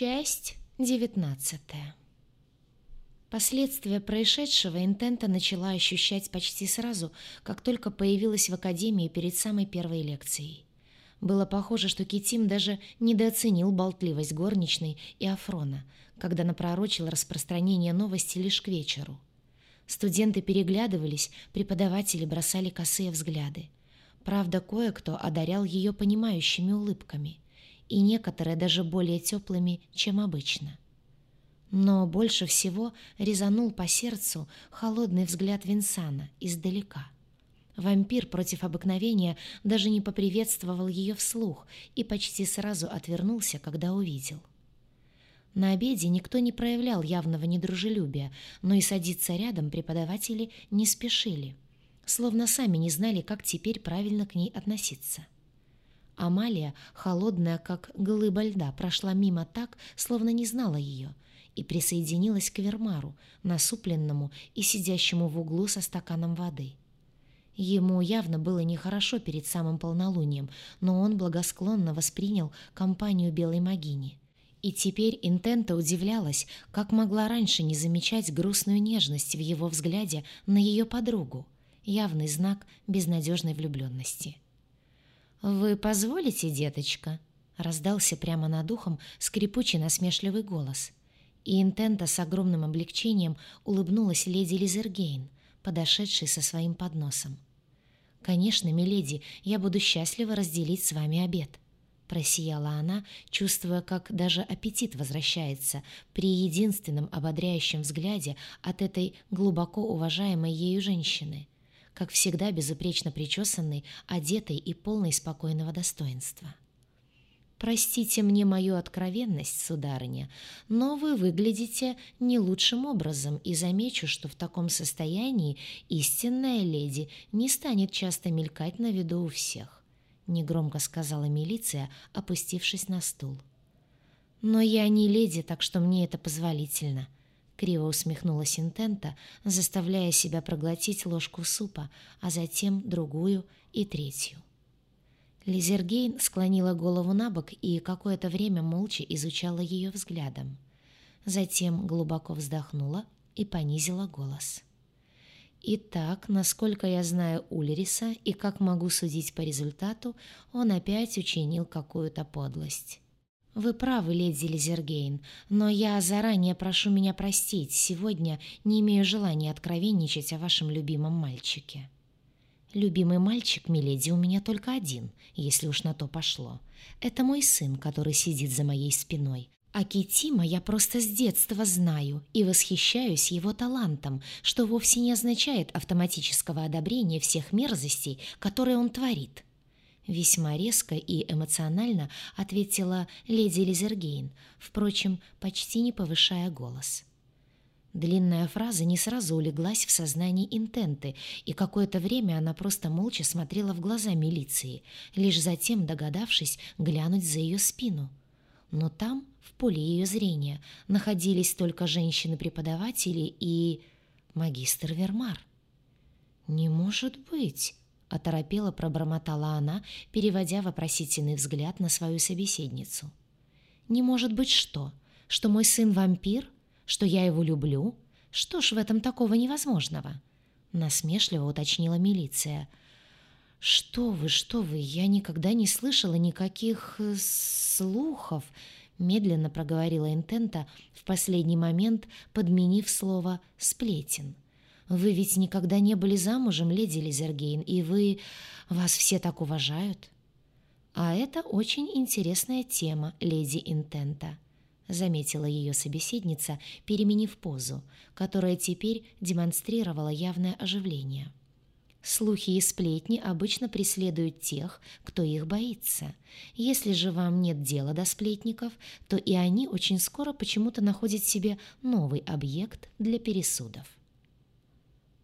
Часть девятнадцатая. Последствия происшедшего Интента начала ощущать почти сразу, как только появилась в академии перед самой первой лекцией. Было похоже, что Китим даже недооценил болтливость горничной и Афрона, когда напророчил распространение новости лишь к вечеру. Студенты переглядывались, преподаватели бросали косые взгляды. Правда, кое-кто одарял ее понимающими улыбками – и некоторые даже более теплыми, чем обычно. Но больше всего резанул по сердцу холодный взгляд Винсана издалека. Вампир против обыкновения даже не поприветствовал ее вслух и почти сразу отвернулся, когда увидел. На обеде никто не проявлял явного недружелюбия, но и садиться рядом преподаватели не спешили, словно сами не знали, как теперь правильно к ней относиться. — Амалия, холодная, как глыба льда, прошла мимо так, словно не знала ее, и присоединилась к Вермару, насупленному и сидящему в углу со стаканом воды. Ему явно было нехорошо перед самым полнолунием, но он благосклонно воспринял компанию белой магини. И теперь Интента удивлялась, как могла раньше не замечать грустную нежность в его взгляде на ее подругу, явный знак безнадежной влюбленности. «Вы позволите, деточка?» — раздался прямо над ухом скрипучий насмешливый голос. И Интента с огромным облегчением улыбнулась леди Лизергейн, подошедшей со своим подносом. «Конечно, миледи, я буду счастлива разделить с вами обед», — просияла она, чувствуя, как даже аппетит возвращается при единственном ободряющем взгляде от этой глубоко уважаемой ею женщины — как всегда безупречно причесанный, одетый и полный спокойного достоинства. «Простите мне мою откровенность, сударыня, но вы выглядите не лучшим образом, и замечу, что в таком состоянии истинная леди не станет часто мелькать на виду у всех», — негромко сказала милиция, опустившись на стул. «Но я не леди, так что мне это позволительно», Криво усмехнулась Интента, заставляя себя проглотить ложку супа, а затем другую и третью. Лизергейн склонила голову на бок и какое-то время молча изучала ее взглядом. Затем глубоко вздохнула и понизила голос. «Итак, насколько я знаю Ульриса и как могу судить по результату, он опять учинил какую-то подлость». «Вы правы, леди Лизергейн, но я заранее прошу меня простить. Сегодня не имею желания откровенничать о вашем любимом мальчике». «Любимый мальчик, миледи, у меня только один, если уж на то пошло. Это мой сын, который сидит за моей спиной. А Китима я просто с детства знаю и восхищаюсь его талантом, что вовсе не означает автоматического одобрения всех мерзостей, которые он творит». Весьма резко и эмоционально ответила леди Лизергейн, впрочем, почти не повышая голос. Длинная фраза не сразу улеглась в сознании интенты, и какое-то время она просто молча смотрела в глаза милиции, лишь затем догадавшись глянуть за ее спину. Но там, в поле ее зрения, находились только женщины-преподаватели и... магистр Вермар. «Не может быть!» — оторопела пробормотала она, переводя вопросительный взгляд на свою собеседницу. «Не может быть что? Что мой сын вампир? Что я его люблю? Что ж в этом такого невозможного?» Насмешливо уточнила милиция. «Что вы, что вы, я никогда не слышала никаких э, слухов», медленно проговорила Интента в последний момент, подменив слово «сплетен». Вы ведь никогда не были замужем, леди Лизергейн, и вы... Вас все так уважают. А это очень интересная тема, леди Интента, заметила ее собеседница, переменив позу, которая теперь демонстрировала явное оживление. Слухи и сплетни обычно преследуют тех, кто их боится. Если же вам нет дела до сплетников, то и они очень скоро почему-то находят себе новый объект для пересудов.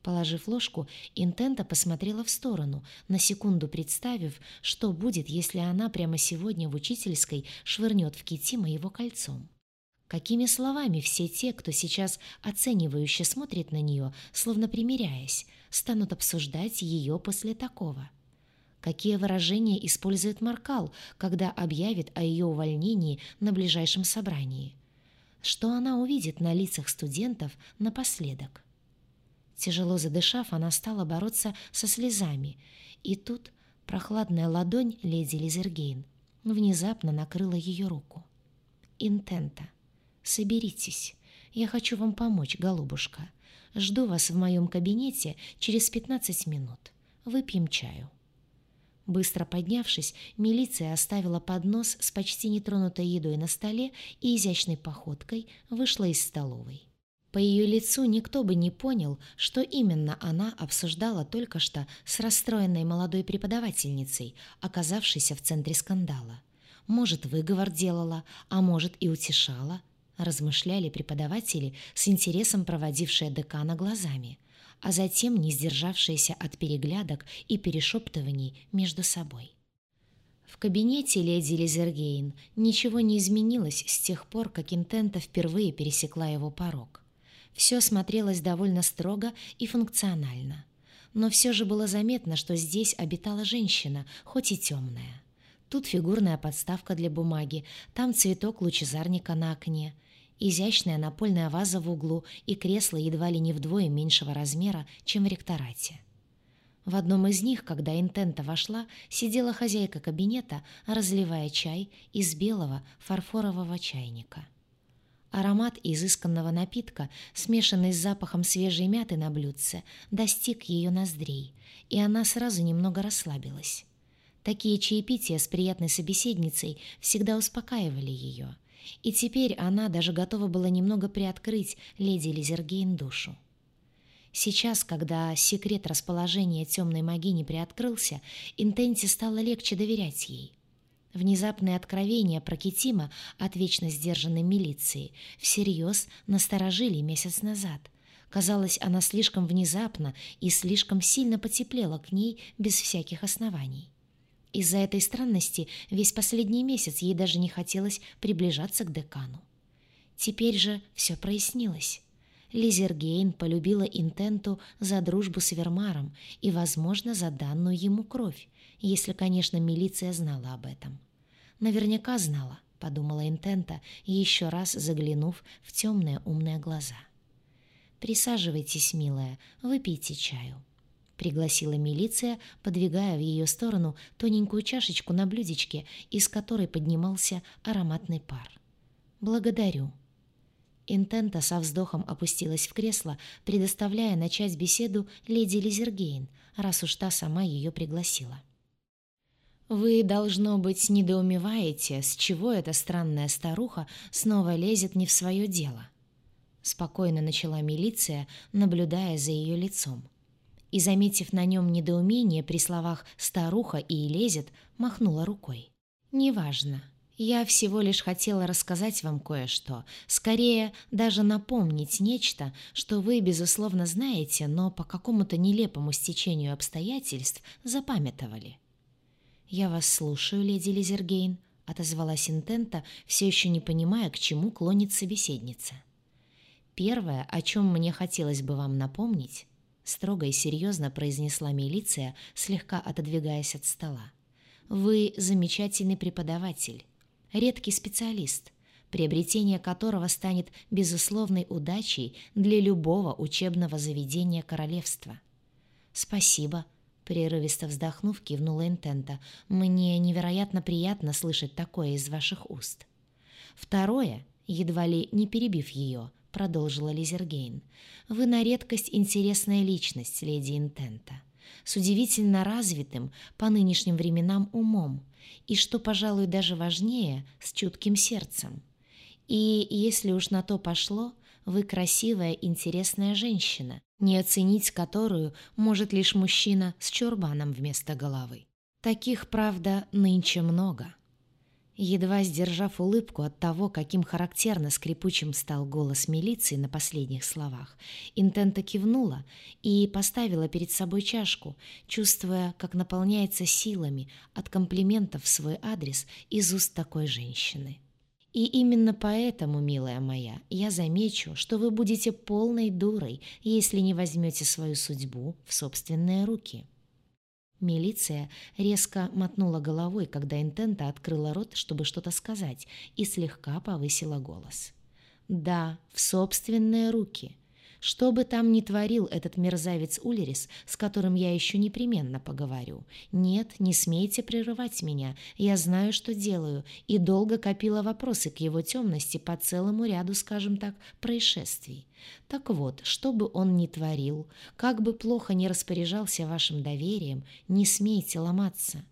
Положив ложку, Интента посмотрела в сторону, на секунду представив, что будет, если она прямо сегодня в учительской швырнет в Кити моего кольцом. Какими словами все те, кто сейчас оценивающе смотрит на нее, словно примиряясь, станут обсуждать ее после такого? Какие выражения использует Маркал, когда объявит о ее увольнении на ближайшем собрании? что она увидит на лицах студентов напоследок. Тяжело задышав, она стала бороться со слезами, и тут прохладная ладонь леди Лизергейн внезапно накрыла ее руку. «Интента, соберитесь. Я хочу вам помочь, голубушка. Жду вас в моем кабинете через пятнадцать минут. Выпьем чаю». Быстро поднявшись, милиция оставила поднос с почти нетронутой едой на столе и изящной походкой вышла из столовой. По ее лицу никто бы не понял, что именно она обсуждала только что с расстроенной молодой преподавательницей, оказавшейся в центре скандала. Может, выговор делала, а может и утешала, размышляли преподаватели, с интересом проводившие декана глазами, а затем не сдержавшиеся от переглядок и перешептываний между собой. В кабинете леди Лизергейн ничего не изменилось с тех пор, как Интента впервые пересекла его порог. Все смотрелось довольно строго и функционально. Но все же было заметно, что здесь обитала женщина, хоть и темная. Тут фигурная подставка для бумаги, там цветок лучезарника на окне, изящная напольная ваза в углу и кресло едва ли не вдвое меньшего размера, чем в ректорате. В одном из них, когда Интента вошла, сидела хозяйка кабинета, разливая чай из белого фарфорового чайника. Аромат изысканного напитка, смешанный с запахом свежей мяты на блюдце, достиг ее ноздрей, и она сразу немного расслабилась. Такие чаепития с приятной собеседницей всегда успокаивали ее, и теперь она даже готова была немного приоткрыть леди Лизергейн душу. Сейчас, когда секрет расположения темной магини приоткрылся, Интенте стало легче доверять ей — Внезапные откровения про Китима от вечно сдержанной милиции всерьез насторожили месяц назад. Казалось, она слишком внезапно и слишком сильно потеплела к ней без всяких оснований. Из-за этой странности весь последний месяц ей даже не хотелось приближаться к декану. Теперь же все прояснилось. Лизергейн полюбила Интенту за дружбу с Вермаром и, возможно, за данную ему кровь, если, конечно, милиция знала об этом. Наверняка знала, подумала Интента, еще раз заглянув в темные умные глаза. «Присаживайтесь, милая, выпейте чаю», — пригласила милиция, подвигая в ее сторону тоненькую чашечку на блюдечке, из которой поднимался ароматный пар. «Благодарю». Интента со вздохом опустилась в кресло, предоставляя начать беседу леди Лизергейн, раз уж та сама ее пригласила. «Вы, должно быть, недоумеваете, с чего эта странная старуха снова лезет не в свое дело?» Спокойно начала милиция, наблюдая за ее лицом. И, заметив на нем недоумение при словах «старуха» и «лезет», махнула рукой. «Неважно. Я всего лишь хотела рассказать вам кое-что, скорее даже напомнить нечто, что вы, безусловно, знаете, но по какому-то нелепому стечению обстоятельств запамятовали». «Я вас слушаю, леди Лизергейн», — отозвалась Интента, все еще не понимая, к чему клонит собеседница. «Первое, о чем мне хотелось бы вам напомнить», — строго и серьезно произнесла милиция, слегка отодвигаясь от стола. «Вы замечательный преподаватель, редкий специалист, приобретение которого станет безусловной удачей для любого учебного заведения королевства». «Спасибо», Прерывисто вздохнув, кивнула Интента. «Мне невероятно приятно слышать такое из ваших уст». «Второе, едва ли не перебив ее, продолжила Лизергейн. «Вы на редкость интересная личность, леди Интента, с удивительно развитым по нынешним временам умом и, что, пожалуй, даже важнее, с чутким сердцем. И, если уж на то пошло, вы красивая, интересная женщина, не оценить которую может лишь мужчина с чурбаном вместо головы. Таких, правда, нынче много. Едва сдержав улыбку от того, каким характерно скрипучим стал голос милиции на последних словах, Интента кивнула и поставила перед собой чашку, чувствуя, как наполняется силами от комплиментов в свой адрес из уст такой женщины. И именно поэтому, милая моя, я замечу, что вы будете полной дурой, если не возьмете свою судьбу в собственные руки. Милиция резко мотнула головой, когда Интента открыла рот, чтобы что-то сказать, и слегка повысила голос. Да, в собственные руки. Что бы там ни творил этот мерзавец Улерис, с которым я еще непременно поговорю. Нет, не смейте прерывать меня. Я знаю, что делаю, и долго копила вопросы к его темности по целому ряду, скажем так, происшествий. Так вот, что бы он ни творил, как бы плохо ни распоряжался вашим доверием, не смейте ломаться.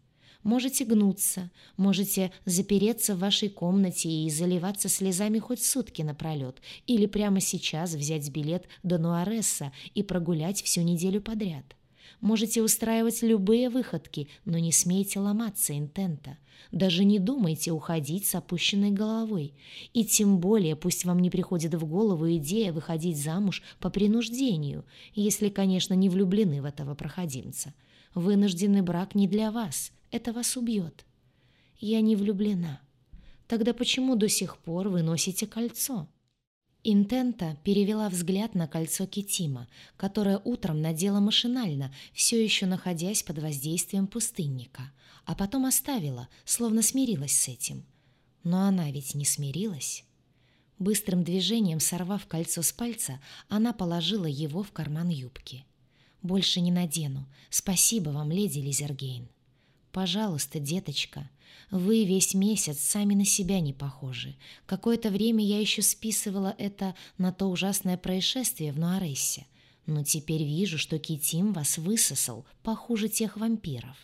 Можете гнуться, можете запереться в вашей комнате и заливаться слезами хоть сутки напролет, или прямо сейчас взять билет до Нуареса и прогулять всю неделю подряд. Можете устраивать любые выходки, но не смейте ломаться интента. Даже не думайте уходить с опущенной головой. И тем более пусть вам не приходит в голову идея выходить замуж по принуждению, если, конечно, не влюблены в этого проходимца. Вынужденный брак не для вас, это вас убьет. Я не влюблена. Тогда почему до сих пор вы носите кольцо? Интента перевела взгляд на кольцо Китима, которое утром надела машинально, все еще находясь под воздействием пустынника, а потом оставила, словно смирилась с этим. Но она ведь не смирилась. Быстрым движением сорвав кольцо с пальца, она положила его в карман юбки. «Больше не надену. Спасибо вам, леди Лизергейн». «Пожалуйста, деточка, вы весь месяц сами на себя не похожи. Какое-то время я еще списывала это на то ужасное происшествие в Нуарессе. Но теперь вижу, что Китим вас высосал, похуже тех вампиров».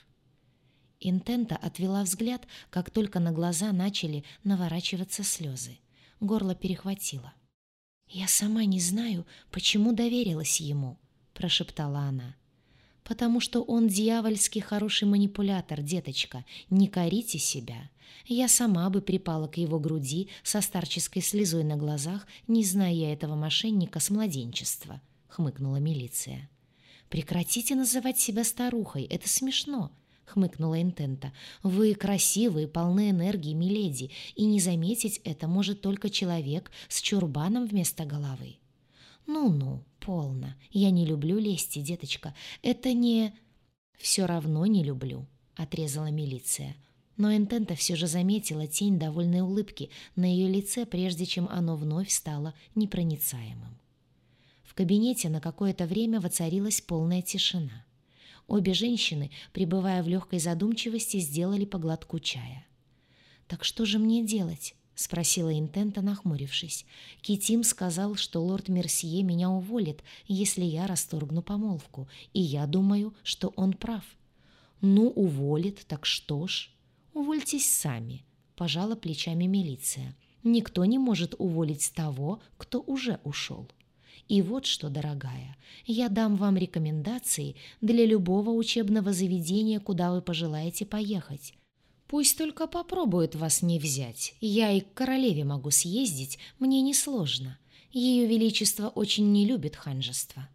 Интента отвела взгляд, как только на глаза начали наворачиваться слезы. Горло перехватило. «Я сама не знаю, почему доверилась ему», — прошептала она потому что он дьявольски хороший манипулятор, деточка. Не корите себя. Я сама бы припала к его груди со старческой слезой на глазах, не зная этого мошенника с младенчества», — хмыкнула милиция. «Прекратите называть себя старухой, это смешно», — хмыкнула Интента. «Вы красивые, полны энергии, миледи, и не заметить это может только человек с чурбаном вместо головы». «Ну-ну, полно. Я не люблю лести, деточка. Это не...» «Все равно не люблю», — отрезала милиция. Но Энтента все же заметила тень довольной улыбки на ее лице, прежде чем оно вновь стало непроницаемым. В кабинете на какое-то время воцарилась полная тишина. Обе женщины, пребывая в легкой задумчивости, сделали по глотку чая. «Так что же мне делать?» — спросила Интента, нахмурившись. «Китим сказал, что лорд Мерсье меня уволит, если я расторгну помолвку, и я думаю, что он прав». «Ну, уволит, так что ж?» «Увольтесь сами», — пожала плечами милиция. «Никто не может уволить того, кто уже ушел». И вот что, дорогая, я дам вам рекомендации для любого учебного заведения, куда вы пожелаете поехать. Пусть только попробуют вас не взять. Я и к королеве могу съездить, мне несложно. Ее Величество очень не любит ханжество.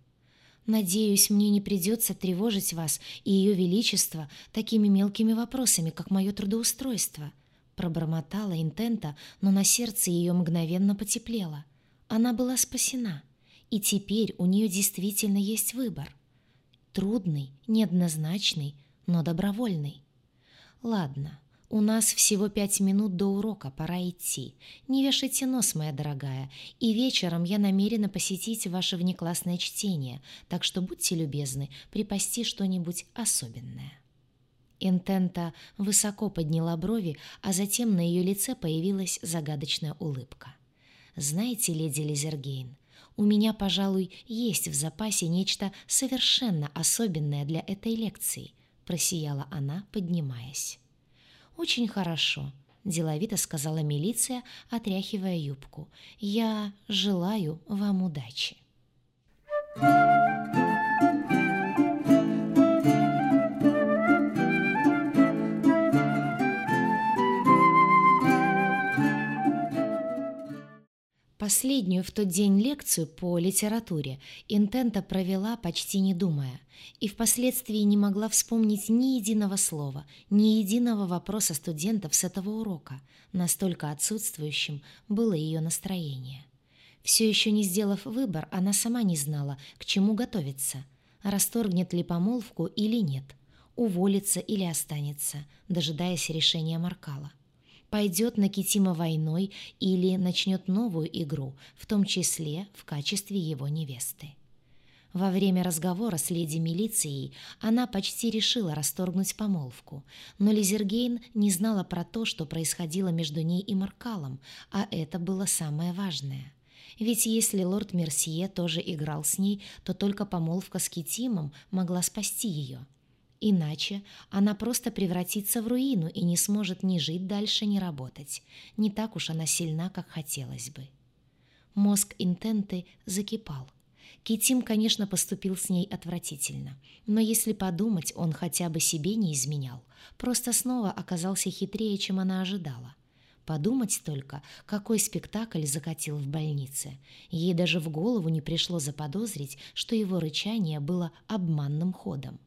Надеюсь, мне не придется тревожить вас и Ее Величество такими мелкими вопросами, как мое трудоустройство. Пробормотала Интента, но на сердце ее мгновенно потеплело. Она была спасена, и теперь у нее действительно есть выбор. Трудный, неоднозначный, но добровольный. Ладно, «У нас всего пять минут до урока, пора идти. Не вешайте нос, моя дорогая, и вечером я намерена посетить ваше внеклассное чтение, так что будьте любезны, припасти что-нибудь особенное». Интента высоко подняла брови, а затем на ее лице появилась загадочная улыбка. «Знаете, леди Лизергейн, у меня, пожалуй, есть в запасе нечто совершенно особенное для этой лекции», просияла она, поднимаясь. «Очень хорошо», — деловито сказала милиция, отряхивая юбку. «Я желаю вам удачи». Последнюю в тот день лекцию по литературе. Интента провела почти не думая, и впоследствии не могла вспомнить ни единого слова, ни единого вопроса студентов с этого урока, настолько отсутствующим было ее настроение. Все еще не сделав выбор, она сама не знала, к чему готовиться, расторгнет ли помолвку или нет, уволится или останется, дожидаясь решения Маркала. Пойдет на Китима войной или начнет новую игру, в том числе в качестве его невесты. Во время разговора с леди милицией она почти решила расторгнуть помолвку, но Лизергейн не знала про то, что происходило между ней и Маркалом, а это было самое важное. Ведь если лорд Мерсье тоже играл с ней, то только помолвка с Китимом могла спасти ее. Иначе она просто превратится в руину и не сможет ни жить дальше, ни работать. Не так уж она сильна, как хотелось бы. Мозг Интенты закипал. Китим, конечно, поступил с ней отвратительно, но если подумать, он хотя бы себе не изменял, просто снова оказался хитрее, чем она ожидала. Подумать только, какой спектакль закатил в больнице. Ей даже в голову не пришло заподозрить, что его рычание было обманным ходом.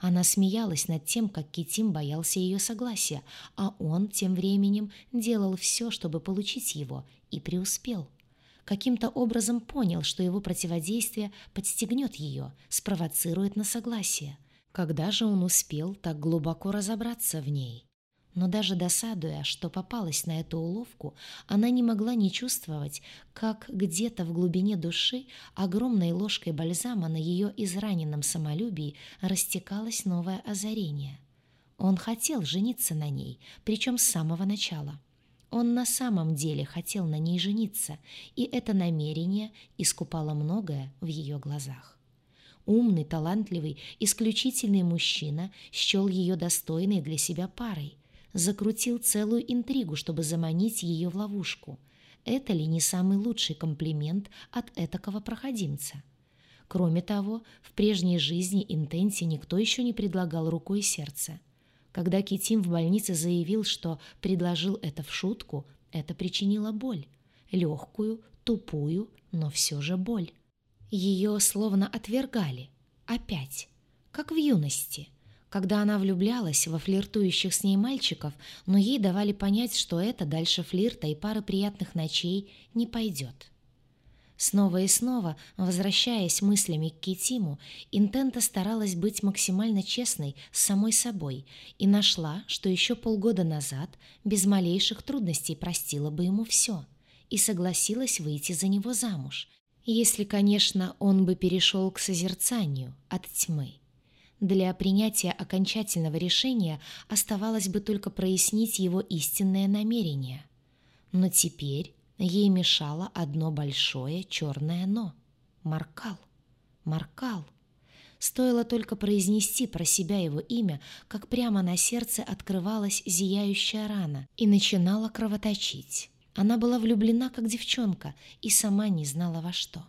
Она смеялась над тем, как Китим боялся ее согласия, а он тем временем делал все, чтобы получить его, и преуспел каким-то образом понял, что его противодействие подстегнет ее, спровоцирует на согласие. Когда же он успел так глубоко разобраться в ней? Но даже досадуя, что попалась на эту уловку, она не могла не чувствовать, как где-то в глубине души огромной ложкой бальзама на ее израненном самолюбии растекалось новое озарение. Он хотел жениться на ней, причем с самого начала. Он на самом деле хотел на ней жениться, и это намерение искупало многое в ее глазах. Умный, талантливый, исключительный мужчина счел ее достойной для себя парой, закрутил целую интригу, чтобы заманить ее в ловушку. Это ли не самый лучший комплимент от этакого проходимца? Кроме того, в прежней жизни Интенси никто еще не предлагал руку и сердце – когда Китим в больнице заявил, что предложил это в шутку, это причинило боль. Легкую, тупую, но все же боль. Ее словно отвергали. Опять. Как в юности. Когда она влюблялась во флиртующих с ней мальчиков, но ей давали понять, что это дальше флирта и пары приятных ночей не пойдет. Снова и снова, возвращаясь мыслями к Китиму, Интента старалась быть максимально честной с самой собой и нашла, что еще полгода назад без малейших трудностей простила бы ему все и согласилась выйти за него замуж, если, конечно, он бы перешел к созерцанию от тьмы. Для принятия окончательного решения оставалось бы только прояснить его истинное намерение. Но теперь Ей мешало одно большое черное «но». Маркал. Маркал. Стоило только произнести про себя его имя, как прямо на сердце открывалась зияющая рана и начинала кровоточить. Она была влюблена, как девчонка, и сама не знала во что.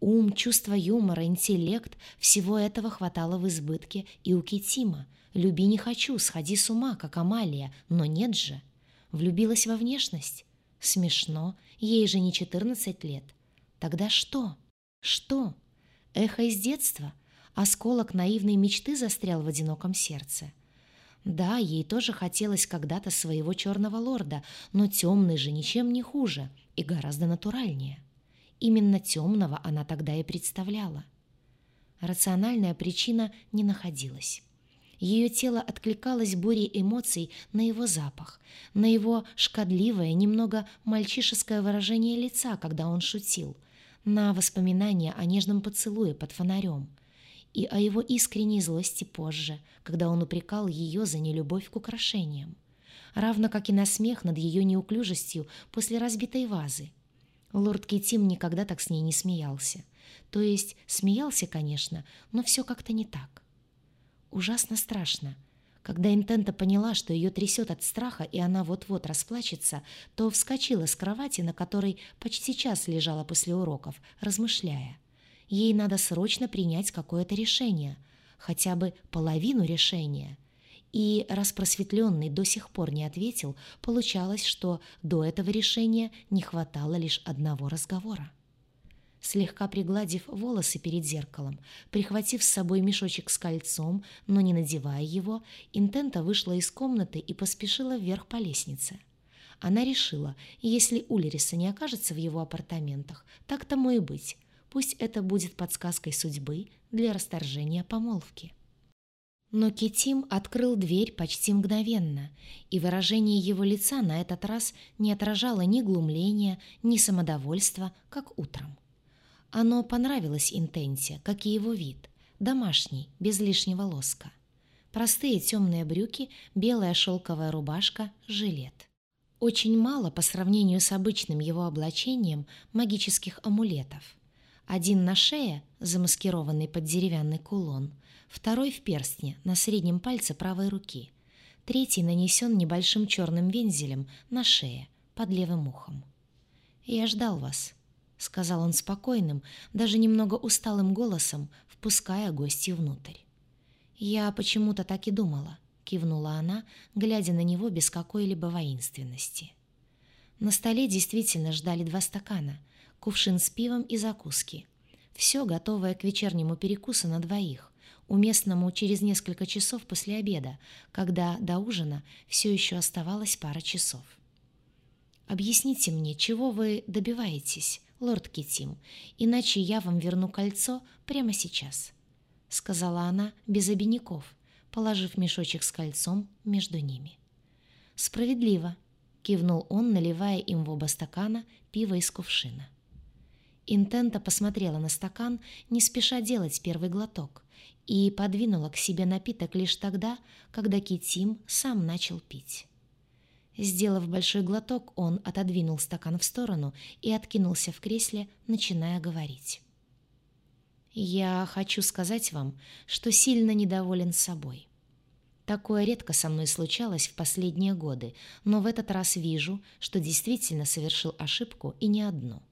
Ум, чувство юмора, интеллект — всего этого хватало в избытке и у Китима. «Люби не хочу, сходи с ума, как Амалия», но нет же. Влюбилась во внешность? Смешно, ей же не 14 лет. Тогда что? Что? Эхо из детства? Осколок наивной мечты застрял в одиноком сердце. Да, ей тоже хотелось когда-то своего черного лорда, но темный же ничем не хуже и гораздо натуральнее. Именно темного она тогда и представляла. Рациональная причина не находилась. Ее тело откликалось бурей эмоций на его запах, на его шкодливое, немного мальчишеское выражение лица, когда он шутил, на воспоминания о нежном поцелуе под фонарем и о его искренней злости позже, когда он упрекал ее за нелюбовь к украшениям, равно как и на смех над ее неуклюжестью после разбитой вазы. Лорд Китим никогда так с ней не смеялся. То есть смеялся, конечно, но все как-то не так. Ужасно страшно. Когда Интента поняла, что ее трясет от страха и она вот-вот расплачется, то вскочила с кровати, на которой почти час лежала после уроков, размышляя. Ей надо срочно принять какое-то решение, хотя бы половину решения. И раз просветленный до сих пор не ответил, получалось, что до этого решения не хватало лишь одного разговора. Слегка пригладив волосы перед зеркалом, прихватив с собой мешочек с кольцом, но не надевая его, Интента вышла из комнаты и поспешила вверх по лестнице. Она решила, если Улериса не окажется в его апартаментах, так тому и быть. Пусть это будет подсказкой судьбы для расторжения помолвки. Но Китим открыл дверь почти мгновенно, и выражение его лица на этот раз не отражало ни глумления, ни самодовольства, как утром. Оно понравилось Интенте, как и его вид, домашний, без лишнего лоска. Простые темные брюки, белая шелковая рубашка, жилет. Очень мало по сравнению с обычным его облачением магических амулетов. Один на шее, замаскированный под деревянный кулон, второй в перстне на среднем пальце правой руки, третий нанесен небольшим черным вензелем на шее, под левым ухом. «Я ждал вас», — сказал он спокойным, даже немного усталым голосом, впуская гостью внутрь. «Я почему-то так и думала», — кивнула она, глядя на него без какой-либо воинственности. На столе действительно ждали два стакана, кувшин с пивом и закуски. Все готовое к вечернему перекусу на двоих, уместному через несколько часов после обеда, когда до ужина все еще оставалось пара часов. «Объясните мне, чего вы добиваетесь?» лорд Китим, иначе я вам верну кольцо прямо сейчас», — сказала она без обиняков, положив мешочек с кольцом между ними. «Справедливо», — кивнул он, наливая им в оба стакана пиво из кувшина. Интента посмотрела на стакан, не спеша делать первый глоток, и подвинула к себе напиток лишь тогда, когда Китим сам начал пить. Сделав большой глоток, он отодвинул стакан в сторону и откинулся в кресле, начиная говорить. «Я хочу сказать вам, что сильно недоволен собой. Такое редко со мной случалось в последние годы, но в этот раз вижу, что действительно совершил ошибку и не одну».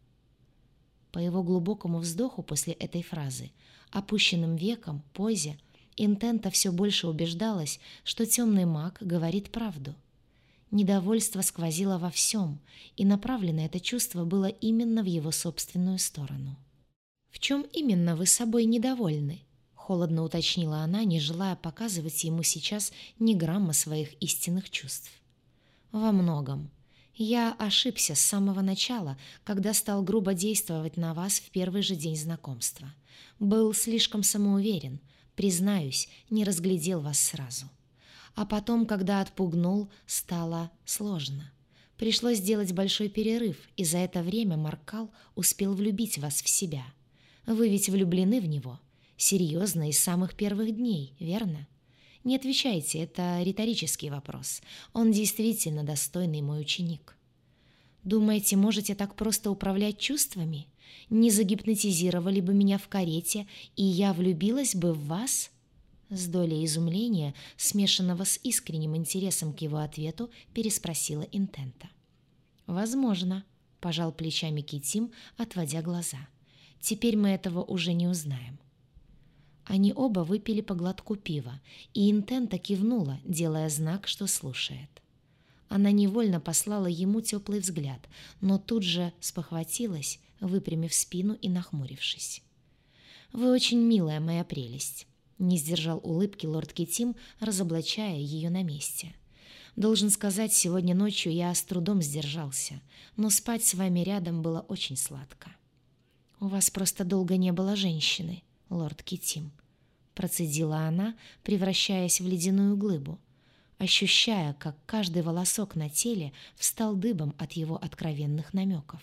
По его глубокому вздоху после этой фразы, опущенным веком, позе, Интента все больше убеждалась, что темный маг говорит правду — Недовольство сквозило во всем, и направлено это чувство было именно в его собственную сторону. «В чем именно вы собой недовольны?» — холодно уточнила она, не желая показывать ему сейчас ни грамма своих истинных чувств. «Во многом. Я ошибся с самого начала, когда стал грубо действовать на вас в первый же день знакомства. Был слишком самоуверен, признаюсь, не разглядел вас сразу. А потом, когда отпугнул, стало сложно. Пришлось сделать большой перерыв, и за это время Маркал успел влюбить вас в себя. Вы ведь влюблены в него. Серьезно, из самых первых дней, верно? Не отвечайте, это риторический вопрос. Он действительно достойный мой ученик. Думаете, можете так просто управлять чувствами? Не загипнотизировали бы меня в карете, и я влюбилась бы в вас?» С долей изумления, смешанного с искренним интересом к его ответу, переспросила Интента. «Возможно», — пожал плечами Китим, отводя глаза. «Теперь мы этого уже не узнаем». Они оба выпили по глотку пива, и Интента кивнула, делая знак, что слушает. Она невольно послала ему теплый взгляд, но тут же спохватилась, выпрямив спину и нахмурившись. «Вы очень милая моя прелесть. Не сдержал улыбки лорд Китим, разоблачая ее на месте. Должен сказать, сегодня ночью я с трудом сдержался, но спать с вами рядом было очень сладко. У вас просто долго не было женщины, лорд Китим, процедила она, превращаясь в ледяную глыбу, ощущая, как каждый волосок на теле встал дыбом от его откровенных намеков.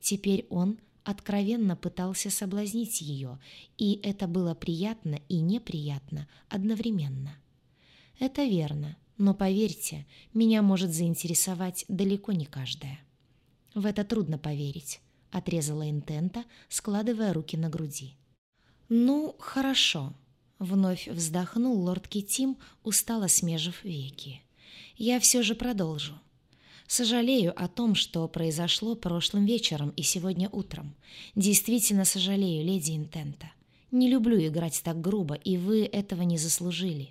Теперь он откровенно пытался соблазнить ее, и это было приятно и неприятно одновременно. Это верно, но поверьте, меня может заинтересовать далеко не каждая. В это трудно поверить, отрезала Интента, складывая руки на груди. Ну, хорошо, вновь вздохнул лорд Китим, устало смежив веки. Я все же продолжу. Сожалею о том, что произошло прошлым вечером и сегодня утром. Действительно сожалею, леди Интента. Не люблю играть так грубо, и вы этого не заслужили.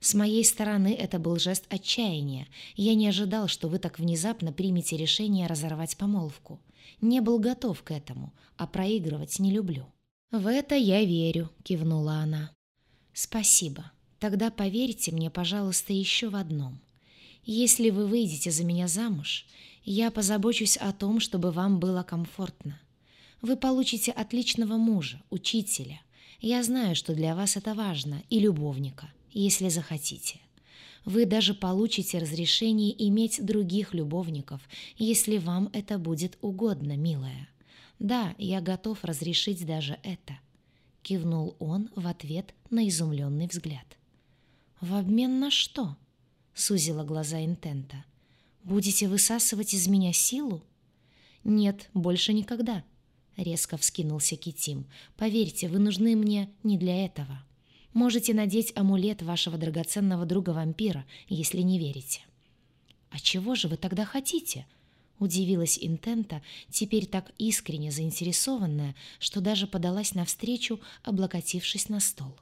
С моей стороны это был жест отчаяния. Я не ожидал, что вы так внезапно примете решение разорвать помолвку. Не был готов к этому, а проигрывать не люблю. «В это я верю», — кивнула она. «Спасибо. Тогда поверьте мне, пожалуйста, еще в одном. Если вы выйдете за меня замуж, я позабочусь о том, чтобы вам было комфортно. Вы получите отличного мужа, учителя. Я знаю, что для вас это важно, и любовника. если захотите. Вы даже получите разрешение иметь других любовников, если вам это будет угодно, милая. Да, я готов разрешить даже это», — кивнул он в ответ на изумленный взгляд. «В обмен на что?» — сузила глаза Интента. «Будете высасывать из меня силу?» «Нет, больше никогда», — резко вскинулся Китим. «Поверьте, вы нужны мне не для этого. Можете надеть амулет вашего драгоценного друга-вампира, если не верите». «А чего же вы тогда хотите?» — удивилась Интента, теперь так искренне заинтересованная, что даже подалась навстречу, облокотившись на стол.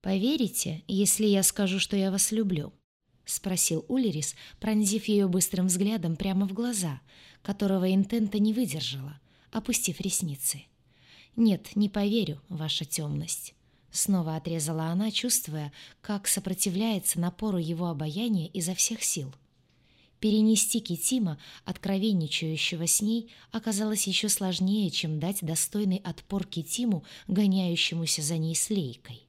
«Поверите, если я скажу, что я вас люблю?» — спросил Улерис, пронзив ее быстрым взглядом прямо в глаза, которого Интента не выдержала, опустив ресницы. «Нет, не поверю, ваша темность». Снова отрезала она, чувствуя, как сопротивляется напору его обаяния изо всех сил. Перенести Китима, откровенничающего с ней, оказалось еще сложнее, чем дать достойный отпор Китиму, гоняющемуся за ней с лейкой.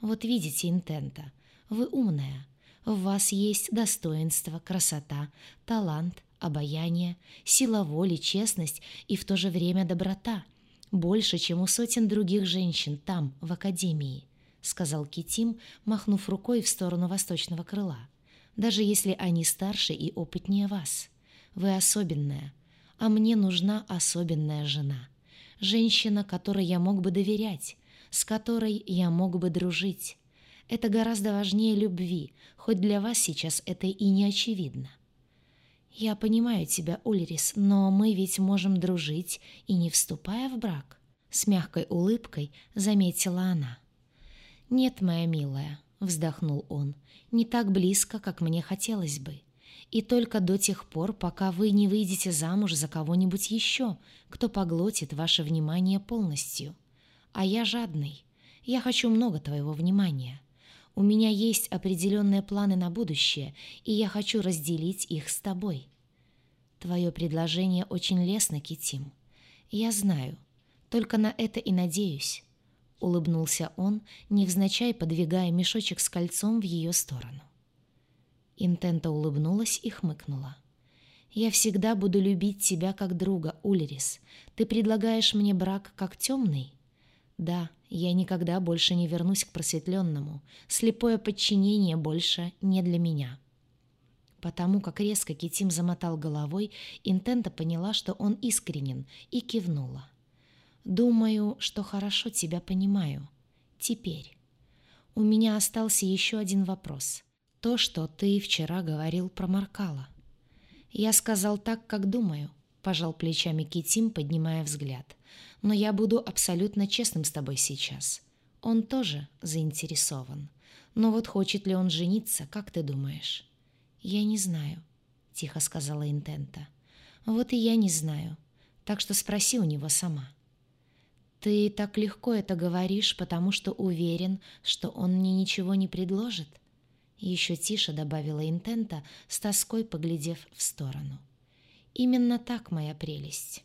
Вот видите, Интента, вы умная. В вас есть достоинство, красота, талант, обаяние, сила воли, честность и в то же время доброта. Больше, чем у сотен других женщин там, в академии, сказал Китим, махнув рукой в сторону восточного крыла. Даже если они старше и опытнее вас. Вы особенная, а мне нужна особенная жена. Женщина, которой я мог бы доверять, с которой я мог бы дружить. Это гораздо важнее любви, хоть для вас сейчас это и не очевидно. Я понимаю тебя, Ульрис, но мы ведь можем дружить и не вступая в брак. С мягкой улыбкой заметила она. Нет, моя милая, вздохнул он, не так близко, как мне хотелось бы. И только до тех пор, пока вы не выйдете замуж за кого-нибудь еще, кто поглотит ваше внимание полностью. А я жадный. Я хочу много твоего внимания. У меня есть определенные планы на будущее, и я хочу разделить их с тобой. Твое предложение очень лестно, Китим. Я знаю. Только на это и надеюсь. Улыбнулся он, невзначай подвигая мешочек с кольцом в ее сторону. Интента улыбнулась и хмыкнула. «Я всегда буду любить тебя как друга, Ульрис. Ты предлагаешь мне брак как темный?» Да, я никогда больше не вернусь к просветленному. Слепое подчинение больше не для меня. Потому как резко Китим замотал головой, Интента поняла, что он искренен, и кивнула. «Думаю, что хорошо тебя понимаю. Теперь. У меня остался еще один вопрос. То, что ты вчера говорил про Маркала. Я сказал так, как думаю», — пожал плечами Китим, поднимая взгляд но я буду абсолютно честным с тобой сейчас. Он тоже заинтересован. Но вот хочет ли он жениться, как ты думаешь? Я не знаю, тихо сказала Интента. Вот и я не знаю. Так что спроси у него сама. Ты так легко это говоришь, потому что уверен, что он мне ничего не предложит? Еще тише добавила Интента, с тоской поглядев в сторону. Именно так, моя прелесть.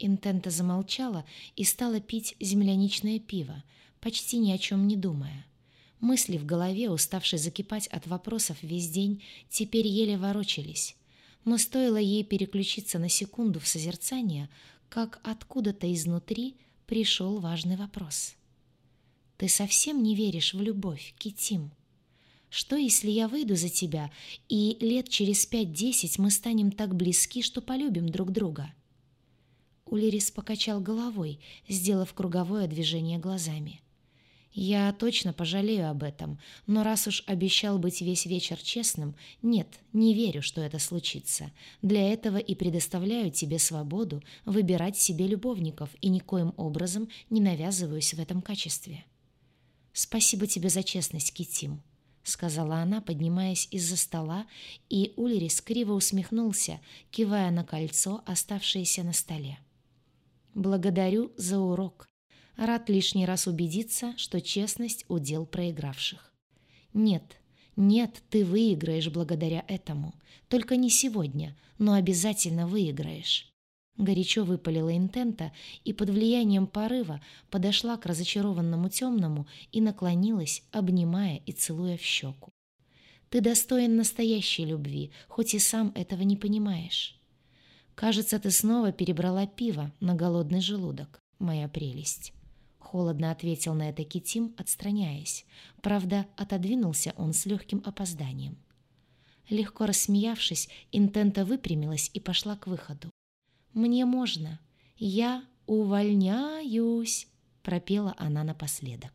Интента замолчала и стала пить земляничное пиво, почти ни о чем не думая. Мысли в голове, уставшие закипать от вопросов весь день, теперь еле ворочались. Но стоило ей переключиться на секунду в созерцание, как откуда-то изнутри пришел важный вопрос. «Ты совсем не веришь в любовь, Китим? Что, если я выйду за тебя, и лет через пять-десять мы станем так близки, что полюбим друг друга?» Улирис покачал головой, сделав круговое движение глазами. «Я точно пожалею об этом, но раз уж обещал быть весь вечер честным, нет, не верю, что это случится. Для этого и предоставляю тебе свободу выбирать себе любовников и никоим образом не навязываюсь в этом качестве». «Спасибо тебе за честность, Китим», — сказала она, поднимаясь из-за стола, и Ульрис криво усмехнулся, кивая на кольцо, оставшееся на столе. Благодарю за урок. Рад лишний раз убедиться, что честность — удел проигравших. Нет, нет, ты выиграешь благодаря этому. Только не сегодня, но обязательно выиграешь. Горячо выпалила интента и под влиянием порыва подошла к разочарованному темному и наклонилась, обнимая и целуя в щеку. «Ты достоин настоящей любви, хоть и сам этого не понимаешь. Кажется, ты снова перебрала пиво на голодный желудок, моя прелесть». Холодно ответил на это Китим, отстраняясь. Правда, отодвинулся он с легким опозданием. Легко рассмеявшись, Интента выпрямилась и пошла к выходу. «Мне можно. Я увольняюсь», — пропела она напоследок.